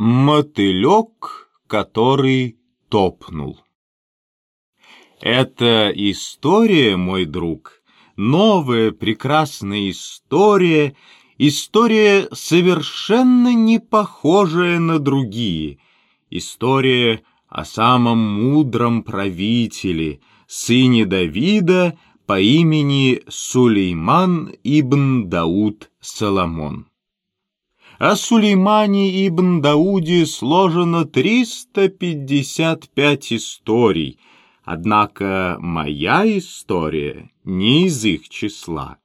Мотылек, который топнул. Эта история, мой друг, новая прекрасная история, история совершенно не похожая на другие, история о самом мудром правителе, сыне Давида по имени Сулейман ибн Дауд Соломон. О Сулеймане ибн Дауде сложено 355 историй, однако моя история не из их числа.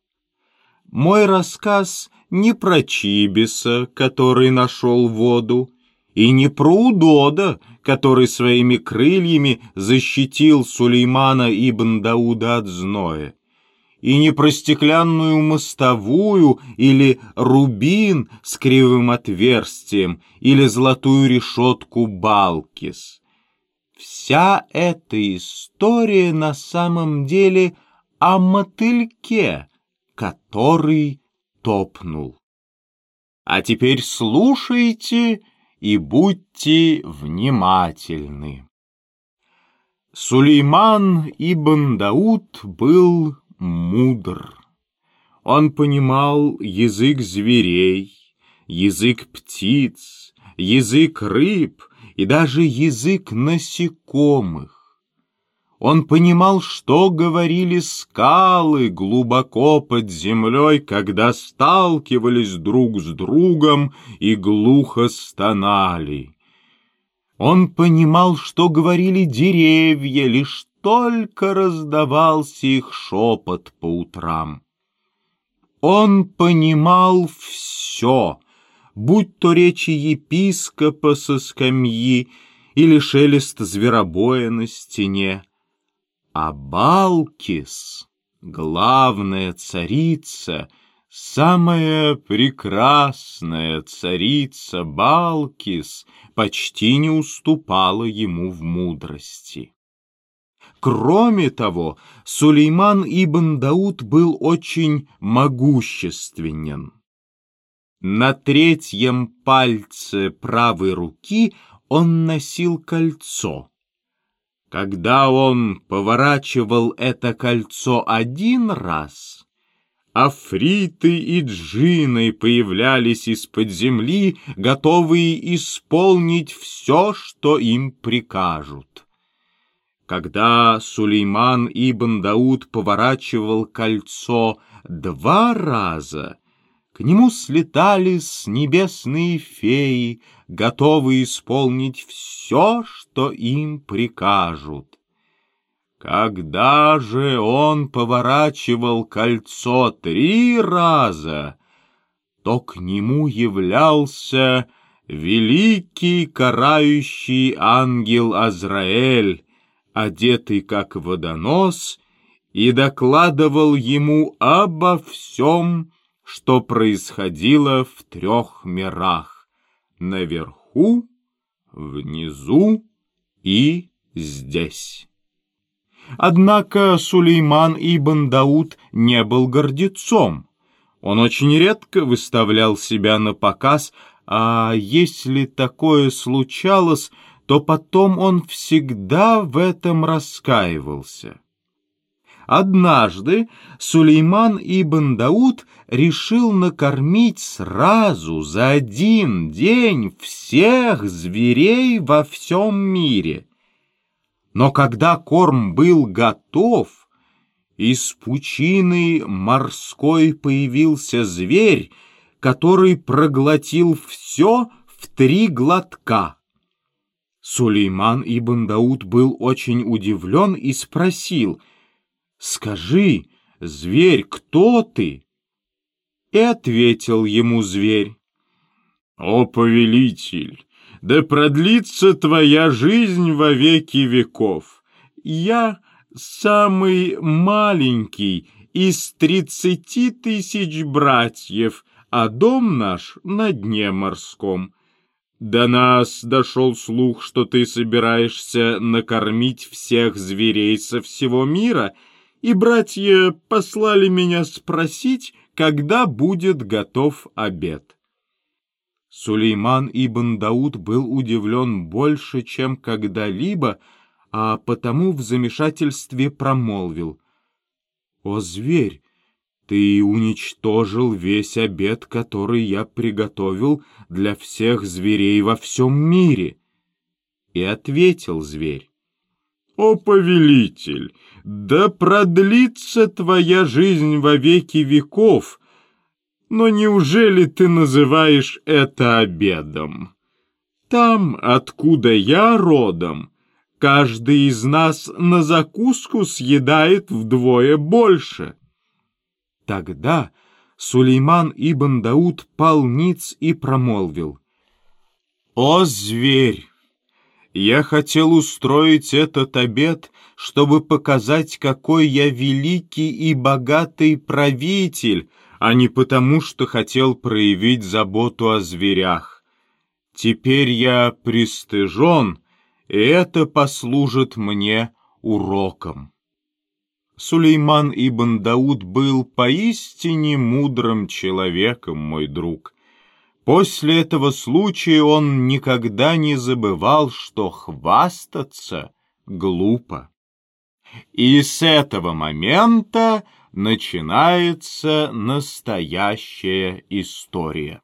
Мой рассказ не про Чибиса, который нашел воду, и не про Удода, который своими крыльями защитил Сулеймана ибн Дауда от зноя и не про стеклянную мостовую или рубин с кривым отверстием или золотую решетку Балкис. Вся эта история на самом деле о мотыльке, который топнул. А теперь слушайте и будьте внимательны. Сулейман ибн Дауд был мудр. Он понимал язык зверей, язык птиц, язык рыб и даже язык насекомых. Он понимал, что говорили скалы глубоко под землей, когда сталкивались друг с другом и глухо стонали. Он понимал, что говорили деревья, лишь только раздавался их шепот по утрам. Он понимал все, будь то речи епископа со скамьи или шелест зверобоя на стене. А Балкис, главная царица, самая прекрасная царица Балкис, почти не уступала ему в мудрости. Кроме того, Сулейман ибн Дауд был очень могущественен. На третьем пальце правой руки он носил кольцо. Когда он поворачивал это кольцо один раз, африты и джины появлялись из-под земли, готовые исполнить все, что им прикажут. Когда Сулейман ибн Дауд поворачивал кольцо два раза, к нему слетались небесные феи, готовые исполнить все, что им прикажут. Когда же он поворачивал кольцо три раза, то к нему являлся великий карающий ангел Азраэль, одетый как водонос, и докладывал ему обо всем, что происходило в трех мирах — наверху, внизу и здесь. Однако Сулейман ибн Дауд не был гордецом. Он очень редко выставлял себя на показ, а если такое случалось, то потом он всегда в этом раскаивался. Однажды Сулейман ибн Дауд решил накормить сразу за один день всех зверей во всем мире. Но когда корм был готов, из пучины морской появился зверь, который проглотил все в три глотка. Сулейман ибн Дауд был очень удивлен и спросил, «Скажи, зверь, кто ты?» И ответил ему зверь, «О, повелитель, да продлится твоя жизнь во веки веков. Я самый маленький из тридцати тысяч братьев, а дом наш на дне морском». До нас дошел слух, что ты собираешься накормить всех зверей со всего мира, и братья послали меня спросить, когда будет готов обед. Сулейман ибн Дауд был удивлен больше, чем когда-либо, а потому в замешательстве промолвил. «О, зверь, ты уничтожил весь обед, который я приготовил для всех зверей во всем мире!» И ответил зверь. «О, повелитель, да продлится твоя жизнь во веки веков!» Но неужели ты называешь это обедом? Там, откуда я родом, каждый из нас на закуску съедает вдвое больше. Тогда Сулейман ибн Дауд пал ниц и промолвил. «О, зверь! Я хотел устроить этот обед, чтобы показать, какой я великий и богатый правитель, а не потому, что хотел проявить заботу о зверях. Теперь я пристыжен, и это послужит мне уроком. Сулейман ибн Дауд был поистине мудрым человеком, мой друг. После этого случая он никогда не забывал, что хвастаться глупо. И с этого момента начинается настоящая история.